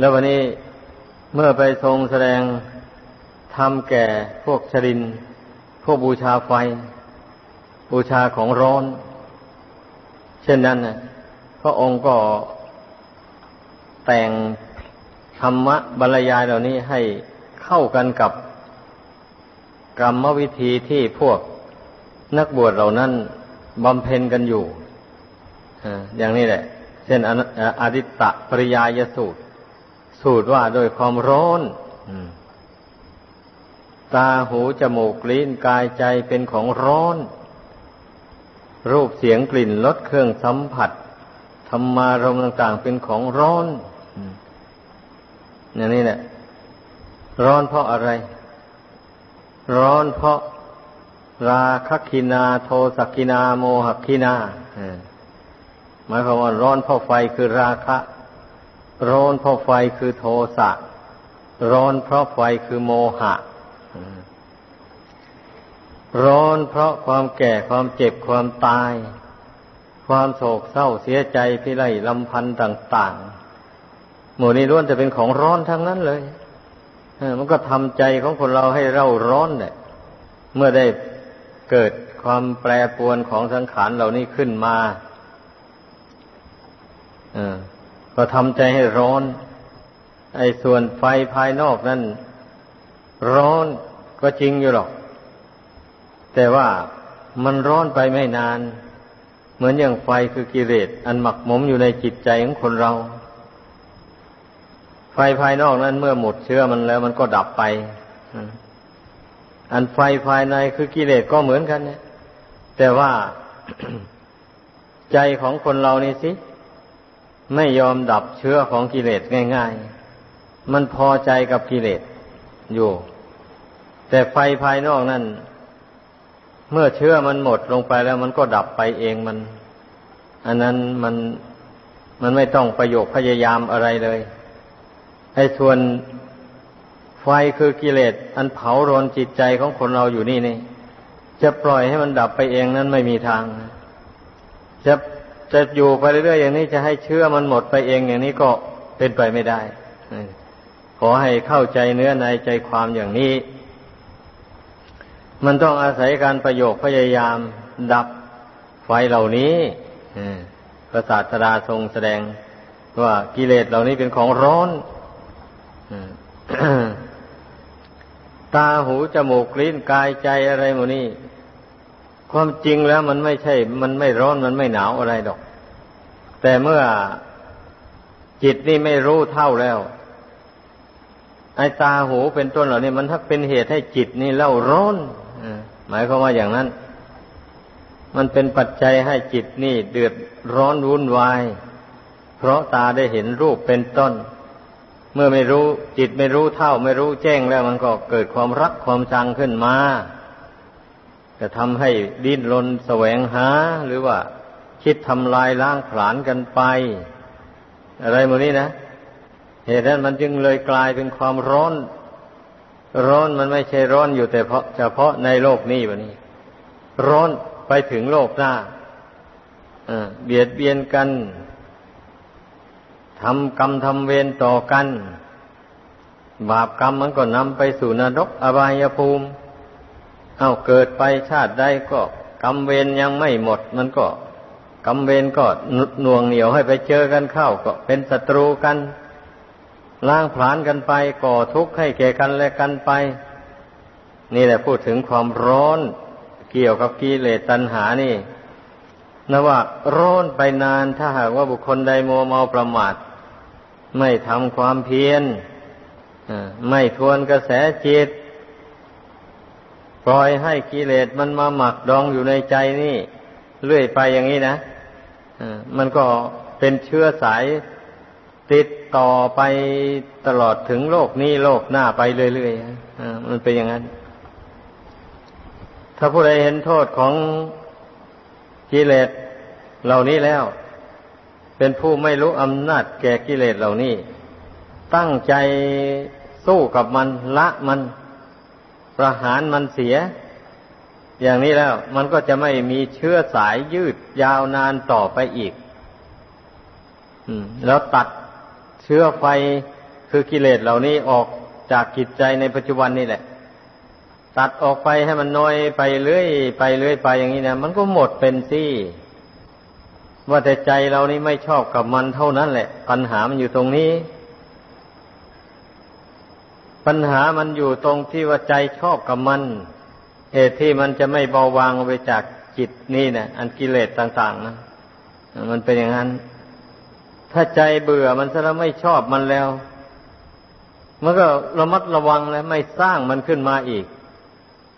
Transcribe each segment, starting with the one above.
แล้ววันนี้เมื่อไปทรงแสดงทำแก่พวกชริน พวกบูชาไฟ บูชาของร้อน เช่นนั้นนะพระองค์ก็แต่งธรรมะบรรยายเหล่านี้ให้เข้ากันกับกรรมวิธีที่พวกนักบวชเหล่านั้นบำเพ็ญกันอยู่ อย่างนี้แหละ เช่นอดิตตะปริยายสูตร สูตรว่าโดยความร้อนตาหูจมูกลิ้นกายใจเป็นของร้อน รูปเสียงกลิ่นรสเครื่องสัมผัสธรรมารมต่าง ๆ เป็นของร้อนอย่างนี้แหละร้อนเพราะอะไร ร้อนเพราะราคคินาโทสักินาโมหคินาหมายความว่าร้อนเพราะไฟคือราคะ ร้อนเพราะไฟคือโทสะ ร้อนเพราะไฟคือโมหะ ร้อนเพราะความแก่ความเจ็บความตาย ความโศกเศร้าเสียใจพิไรลำพันธ์ต่าง ๆ หมู่นี้ล้วนจะเป็นของร้อนทั้งนั้นเลยมันก็ทำใจของคนเราให้เร่าร้อนเนี่ยเมื่อได้เกิดความแปรปรวนของสังขารเหล่านี้ขึ้นมา ก็ทำใจให้ร้อน ไอ้ส่วนไฟภายนอกนั้นร้อนก็จริงอยู่หรอก แต่ว่ามันร้อนไปไม่นาน เหมือนอย่างไฟคือกิเลสอันหมักหมมอยู่ในจิตใจของคนเรา ไฟภายนอกนั้นเมื่อหมดเชื้อมันแล้วมันก็ดับไป อันไฟภายในคือกิเลสก็เหมือนกันเนี่ยแต่ว่าใจของคนเรานี่สิ ไม่ยอมดับเชื้อของกิเลสง่ายๆ มันพอใจกับกิเลสอยู่ แต่ไฟภายนอกนั่น เมื่อเชื้อมันหมดลงไปแล้วมันก็ดับไปเองมัน อันนั้นมันมันไม่ต้องประโยคพยายามอะไรเลยไอ้ส่วนไฟคือกิเลสอันเผารนจิตใจของคนเราอยู่นี่นี่จะปล่อยให้มันดับไปเองนั้นไม่มีทาง จะ จะอยู่ไปเรื่อยๆอย่างนี้จะให้เชื่อมันหมดไปเองอย่างนี้ก็เป็นไปไม่ได้ขอให้เข้าใจเนื้อในใจความอย่างนี้ มันต้องอาศัยการประโยคพยายาม ดับไฟเหล่านี้พระศาสดาทรงแสดงว่ากิเลสเหล่านี้เป็นของร้อนตาหูจมูกลิ้นกายใจอะไรหมดนี่ ความจริงแล้วมันไม่ใช่ มันไม่ร้อนมันไม่หนาวอะไรดอก แต่เมื่อจิตนี่ไม่รู้เท่าแล้ว ไอ้ตาหูเป็นต้นเหล่านี้มันถ้าเป็นเหตุให้จิตนี่เล่าร้อนหมายความว่าอย่างนั้น มันเป็นปัจจัยให้จิตนี่เดือดร้อนวุ่นวาย เพราะตาได้เห็นรูปเป็นต้น เมื่อไม่รู้จิตไม่รู้เท่า ไม่รู้แจ้งแล้วมันก็เกิดความรักความชังขึ้นมา จะทำให้ดิ้นรนแสวงหา หรือว่า คิดทำลายล้างผลาญกันไป อะไรโมนี้นะ เหตุนั้นมันจึงเลยกลายเป็นความร้อน ร้อนมันไม่ใช่ร้อนอยู่แต่เพาะเฉพาะในโลกนี้วันนี้ ร้อนไปถึงโลกหน้าเบียดเบียนกันทำกรรมทำเวรต่อกัน บาปกรรมมันก็นำไปสู่นรกอบายภูมิ เอาเกิดไปชาติใดก็กรรมเวรยังไม่หมด มันก็กรรมเวรก็หน่วงเหนียวให้ไปเจอกันเข้าก็เป็นศัตรูกันล้างผลาญกันไปก่อทุกข์ให้แก่กันและกันไป นี่แหละพูดถึงความร้อนเกี่ยวกับกิเลสตัณหานี่นะว่าร้อนไปนานถ้าหากว่าบุคคลใดโมเมาประมาทไม่ทำความเพียรไม่ทวนกระแสจิต ล่อยให้กิเลสมันมาหมักดองอยู่ในใจนี่ เรื่อยไปอย่างนี้นะมันก็เป็นเชื้อสายติดต่อไปตลอดถึงโลกนี้โลกหน้าไปเรื่อยๆมันเป็นอย่างนั้น ถ้าผู้ใดเห็นโทษของกิเลสเหล่านี้แล้ว เป็นผู้ไม่รู้อำนาจแก่กิเลสเหล่านี้ ตั้งใจสู้กับมันละมัน ประหารมันเสีย อย่างนี้แล้ว มันก็จะไม่มีเชื้อสายยืดยาวนานต่อไปอีกแล้วตัดเชื้อไฟคือกิเลสเหล่านี้ออกจากจิตใจในปัจจุบันนี่แหละ ตัดออกไปให้มันน้อยไปเรื่อยไปเรื่อยไปอย่างนี้นะมันก็หมดเป็นซี่ว่าแต่ใจเรานี่ไม่ชอบกับมันเท่านั้นแหละ ปัญหามันอยู่ตรงนี้ ปัญหามันอยู่ตรงที่ว่าใจชอบกับมันเหตุที่มันจะไม่เบาบางไปจากจิตนี่นะอันกิเลสต่าง ๆนะมันเป็นอย่างนั้น ถ้าใจเบื่อมันซะแล้วไม่ชอบมันแล้ว มันก็ระมัดระวังแล้วไม่สร้างมันขึ้นมาอีก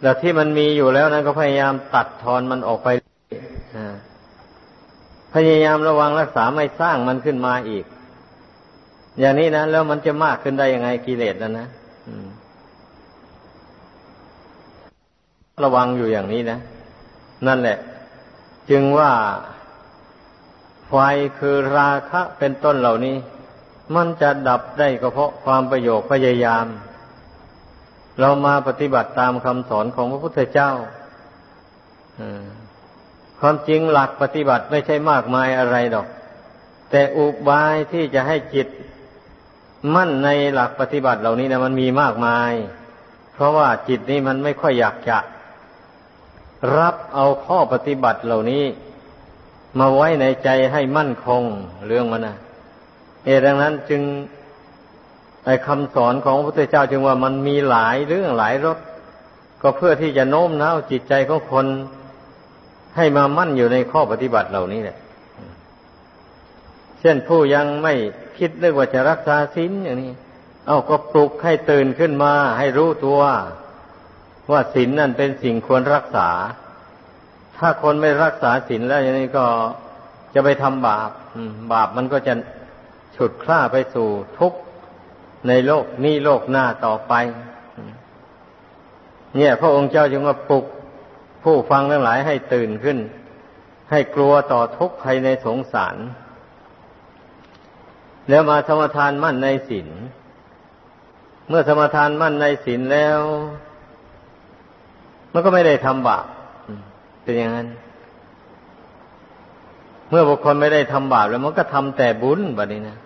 แต่ที่มันมีอยู่แล้วนั้นก็พยายามตัดทอนมันออกไปพยายามระวังรักษาไม่สร้างมันขึ้นมาอีก อย่างนี้นะแล้วมันจะมากขึ้นได้ยังไงกิเลสนั่นนะ ระวังอยู่อย่างนี้นะ นั่นแหละ จึงว่าไฟคือราคะเป็นต้นเหล่านี้ มันจะดับได้ก็เพราะความประโยชน์พยายาม เรามาปฏิบัติตามคำสอนของพระพุทธเจ้าความจริงหลักปฏิบัติไม่ใช่มากมายอะไรดอก แต่อุบายที่จะให้จิต มั่นในหลักปฏิบัติเหล่านี้นะมันมีมากมาย เพราะว่าจิตนี้มันไม่ค่อยอยากจะ รับเอาข้อปฏิบัติเหล่านี้ มาไว้ในใจให้มั่นคงเรื่องมันนะเอดังนั้นจึงไอคำสอนของพระพุทธเจ้าจึงว่ามันมีหลายเรื่องหลายรสก็เพื่อที่จะโน้มน้าวจิตใจของคนให้มามั่นอยู่ในข้อปฏิบัติเหล่านี้แหละ เช่นผู้ยังไม่ คิดเรื่องว่าจะรักษาศีลอย่างนี้ เอาก็ปลุกให้ตื่นขึ้นมา ให้รู้ตัว ว่าศีลนั่นเป็นสิ่งควรรักษา ถ้าคนไม่รักษาศีลแล้วอย่างนี้ก็จะไปทำบาปบาปมันก็จะฉุดคล้าไปสู่ทุกข์ในโลกนี้โลกหน้าต่อไป เนี่ย พระองค์เจ้าจึงว่าปลุกผู้ฟังทั้งหลายให้ตื่นขึ้น ให้กลัวต่อทุกข์ภายในสงสาร แล้วมาสมทานมั่นในศีลเมื่อสมทานมั่นในศีลแล้ว มันก็ไม่ได้ทำบาปเป็นอย่างนั้น เมื่อบุคคลไม่ได้ทำบาปแล้วมันก็ทำแต่บุญแบบนี้นะ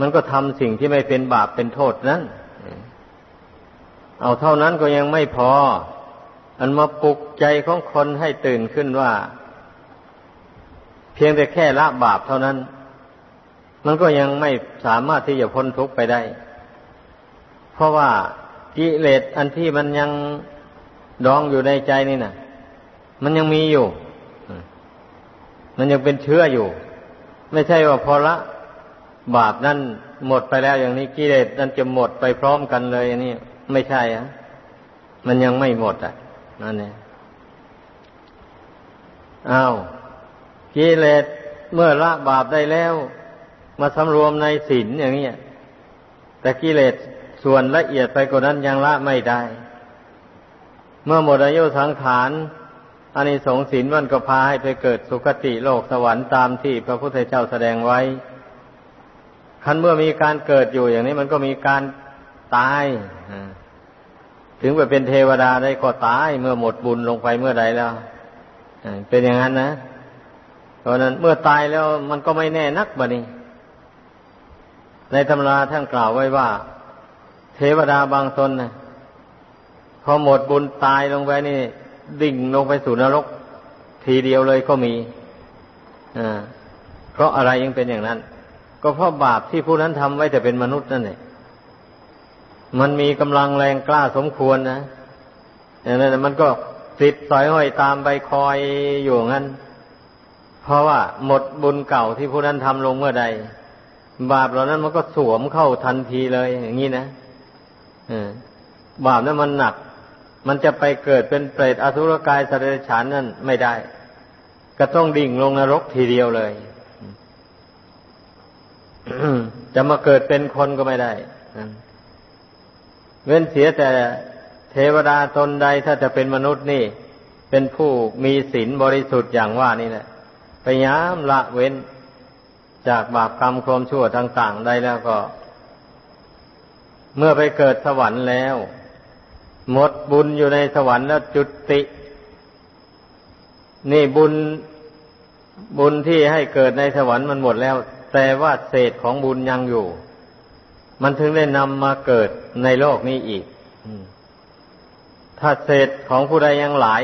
มันก็ทำสิ่งที่ไม่เป็นบาปเป็นโทษนั้นเอาเท่านั้นก็ยังไม่พอ อันมาปลุกใจของคนให้ตื่นขึ้นว่า เพียงแต่แค่ละบาปเท่านั้น มันก็ยังไม่สามารถที่จะพ้นทุกข์ไปได้ เพราะว่ากิเลสอันที่มันยังดองอยู่ในใจนี่นะมันยังมีอยู่ มันยังเป็นเชื้ออยู่ ไม่ใช่ว่าพอละบาปนั่นหมดไปแล้วอย่างนี้กิเลสนั่นจะหมดไปพร้อมกันเลยอันนี้ไม่ใช่อะมันยังไม่หมดอะนั่นเองอ้าวกิเลสเมื่อละบาปได้แล้ว มาสำรวมในศีลอย่างนี้แต่กิเลสส่วนละเอียดไปกว่านั้นยังละไม่ได้ เมื่อหมดอายุสังขารอันนี้สงสินมันก็พาให้ไปเกิดสุคติโลกสวรรค์ตามที่พระพุทธเจ้าแสดงไว้ คันเมื่อมีการเกิดอยู่อย่างนี้มันก็มีการตาย ถึงไปเป็นเทวดาได้ก็ตาย เมื่อหมดบุญลงไปเมื่อใดแล้วเป็นอย่างนั้นนะเพราะนั้นเมื่อตายแล้วมันก็ไม่แน่นักบะนี้ ในตำราท่านกล่าวไว้ว่า เทวดาบางตนนะพอหมดบุญตายลงไปนี่ ดิ่งลงไปสู่นรก ทีเดียวเลยก็มีอ่าเพราะอะไรยังเป็นอย่างนั้น ก็เพราะบาปที่ผู้นั้นทำไว้แต่เป็นมนุษย์นั่นเองมันมีกำลังแรงกล้าสมควรนะอย่างนั้นมันก็ติดสอยห้อยตามไปคอยอยู่งั้น เพราะว่าหมดบุญเก่าที่ผู้นั้นทำลงเมื่อใด บาปเหล่านั้นมันก็สวมเข้าทันทีเลย อย่างนี้นะบาปนั้นมันหนัก มันจะไปเกิดเป็นเปรตอสุรกายสเดฉานนั่นไม่ได้ ก็ต้องดิ่งลงนรกทีเดียวเลยจะมาเกิดเป็นคนก็ไม่ได้เว้นเสียแต่เทวดาตนใดถ้าจะเป็นมนุษย์นี่ เป็นผู้มีศีลบริสุทธิ์อย่างว่านี่แหละพยายามละเว้น จากบาปกรรมความชั่วต่างๆได้แล้วก็ เมื่อไปเกิดสวรรค์แล้ว หมดบุญอยู่ในสวรรค์แล้วจุติ นี่บุญบุญที่ให้เกิดในสวรรค์มันหมดแล้ว แต่ว่าเศษของบุญยังอยู่ มันถึงได้นำมาเกิดในโลกนี้อีกถ้าเศษของผู้ใดยังหลาย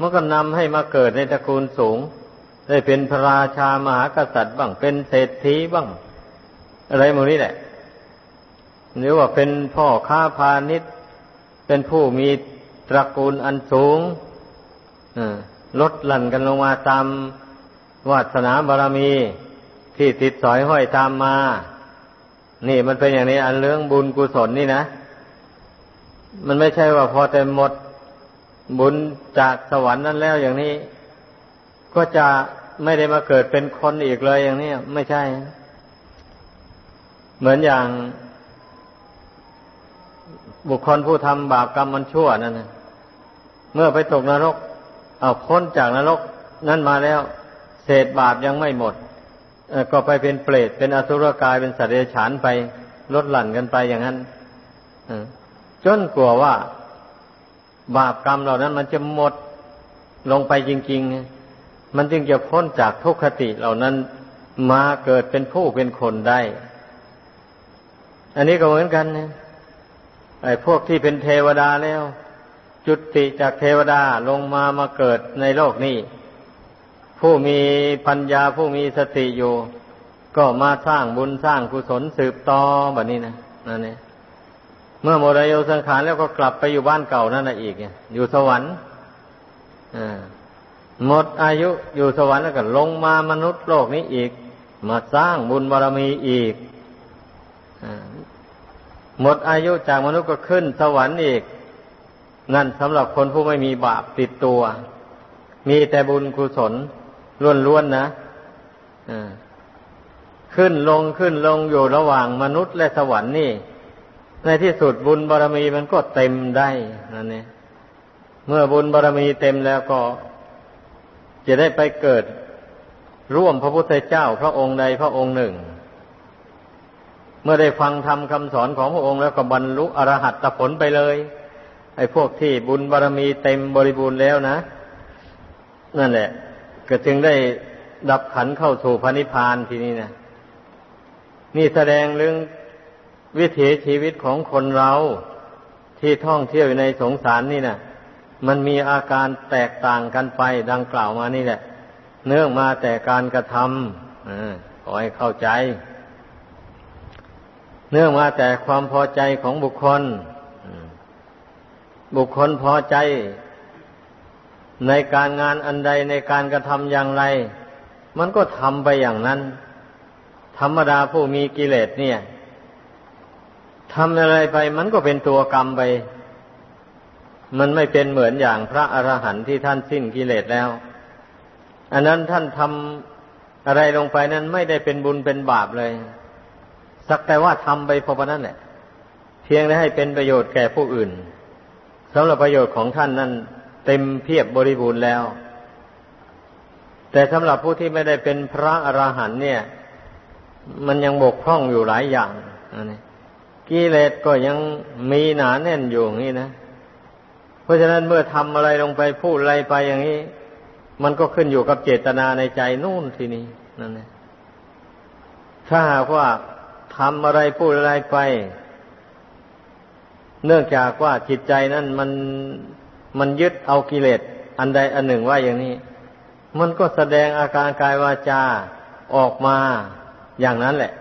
มันก็นำให้มาเกิดในตระกูลสูง ได้เป็นพระราชามหากษัตริย์บ้างเป็นเศรษฐีบ้าง อะไรหมดนี้แหละหรือว่าเป็นพ่อค้าพาณิชย์เป็นผู้มีตระกูลอันสูงลดหลั่นกันลงมาตามวาสนาบารมีที่ติดสอยห้อยตามมา นี่มันเป็นอย่างนี้อันเรื่องบุญกุศลนี่นะ มันไม่ใช่ว่าพอแต่หมดบุญจากสวรรค์นั้นแล้วอย่างนี้ ก็จะ ไม่ได้มาเกิดเป็นคนอีกเลยอย่างนี้ไม่ใช่ เหมือนอย่าง บุคคลผู้ทำบาปกรรมมันชั่วนั่นนะเมื่อไปตกนรก เอาพ้นจากนรก นั้นมาแล้ว เศษบาปยังไม่หมดก็ไปเป็นเปรตเป็นอสุรกายเป็นสัตว์เดรัจฉานไปลดหลั่นกันไปอย่างนั้นจนกลัวว่า บาปกรรมเหล่านั้นมันจะหมดลงไปจริง ๆ มันจึงจะพ้นจากทุกขติเหล่านั้นมาเกิดเป็นผู้เป็นคนได้ อันนี้ก็เหมือนกันนะไอ้พวกที่เป็นเทวดาแล้ว จุติจากเทวดาลงมามาเกิดในโลกนี้ ผู้มีปัญญาผู้มีสติอยู่ ก็มาสร้างบุญสร้างกุศลสืบต่อแบบนี้นะนั่นเองเมื่อหมดอายุสังขารแล้วก็กลับไปอยู่บ้านเก่านั่นแหละอีกอยู่สวรรค์อ่า หมดอายุอยู่สวรรค์แล้วก็ลงมามนุษย์โลกนี้อีก มาสร้างบุญบารมีอีกหมดอายุจากมนุษย์ก็ขึ้นสวรรค์อีก นั่นสำหรับคนผู้ไม่มีบาปติดตัว มีแต่บุญกุศลล้วนๆนะขึ้นลงขึ้นลงอยู่ระหว่างมนุษย์และสวรรค์นี่ ในที่สุดบุญบารรมีมันก็เต็มได้นั่นเองเมื่อบุญบารรมีเต็มแล้วก็ จะได้ไปเกิดร่วมพระพุทธเจ้าพระองค์ใดพระองค์หนึ่ง เมื่อได้ฟังธรรมคำสอนของพระองค์แล้วก็บรรลุอรหัตผลไปเลย ไอ้พวกที่บุญบารรมีเต็มบริบูรณ์แล้วนะ นั่นแหละ ก็จึงได้ดับขันเข้าสู่พระนิพพานทีนี้นะนี่แสดงเรื่องวิถีชีวิตของคนเราที่ท่องเที่ยวในสงสารนี่นะ มันมีอาการแตกต่างกันไปดังกล่าวมานี่แหละ เนื่องมาแต่การกระทำขอให้เข้าใจ เนื่องมาแต่ความพอใจของบุคคล บุคคลพอใจ ในการงานอันใดในการกระทำอย่างไร มันก็ทำไปอย่างนั้น ธรรมดาผู้มีกิเลสเนี่ยทำอะไรไปมันก็เป็นตัวกรรมไป มันไม่เป็นเหมือนอย่างพระอรหันต์ที่ท่านสิ้นกิเลสแล้ว อันนั้นท่านทำอะไรลงไปนั้นไม่ได้เป็นบุญเป็นบาปเลย สักแต่ว่าทำไปพอปนั้นแหละ เพียงได้ให้เป็นประโยชน์แก่ผู้อื่นสำหรับประโยชน์ของท่านนั้นเต็มเพียบบริบูรณ์แล้ว แต่สำหรับผู้ที่ไม่ได้เป็นพระอรหันต์เนี่ย มันยังบกพร่องอยู่หลายอย่างนี้กิเลสก็ยังมีหนาแน่นอยู่อย่างนี้นะเราะฉะนั้นเมื่อทำอะไรลงไปพูดอะไรไปอย่างนี้ มันก็ขึ้นอยู่กับเจตนาในใจนู่นทีนี้นั่นเองถ้าหากว่าทำอะไรพูดอะไรไป เนื่องจากว่าจิตใจนั้นมันมันยึดเอากิเลสอันใดอันหนึ่งว่าอย่างนี้ มันก็แสดงอาการกายวาจาออกมาอย่างนั้นแหละ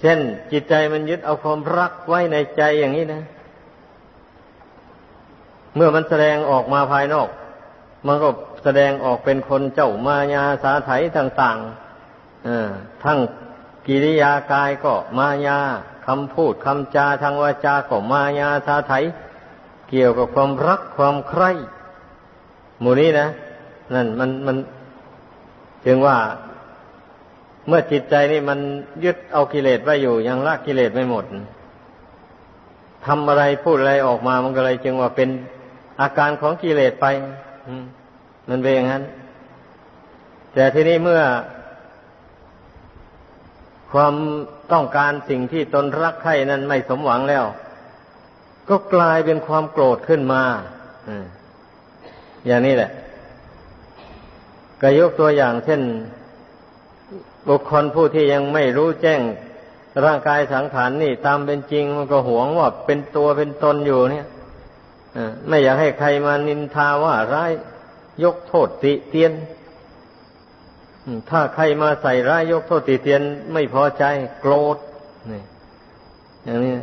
เช่นจิตใจมันยึดเอาความรักไว้ในใจอย่างนี้นะ เมื่อมันแสดงออกมาภายนอก มันก็แสดงออกเป็นคนเจ้ามายาสาไถต่างๆทั้งกิริยากายก็มายาคำพูดคำจาทางวาจาก็มายาสาไถเกี่ยวกับความรักความใคร่หมู่นี้นะนั่นมันมันจึงว่าเมื่อจิตใจนี่มันยึดเอากิเลสไว้อยู่ ยังละกิเลสไม่หมดทำอะไรพูดอะไรออกมามันก็เลยจึงว่าเป็น อาการของกิเลสไปมันเป็นอย่างนั้น แต่ทีนี้เมื่อ ความต้องการสิ่งที่ตนรักใคร่นั้นไม่สมหวังแล้ว ก็กลายเป็นความโกรธขึ้นมาอย่างนี้แหละก็ยกตัวอย่างเช่น บุคคลผู้ที่ยังไม่รู้แจ้งร่างกายสังขารนนี่ตามเป็นจริงมันก็หวงว่าเป็นตัวเป็นตนอยู่เนี่ย ไม่อยากให้ใครมานินทาว่าร้ายยกโทษติเตียนถ้าใครมาใส่ร้ายยกโทษติเตียน ไม่พอใจโกรธนี่อย่างนี้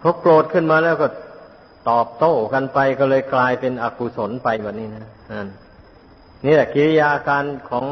พอโกรธขึ้นมาแล้วก็ตอบโต้กันไปก็เลยกลายเป็นอกุศลไปแบบนี้นะนี่แหละกิริยาการของ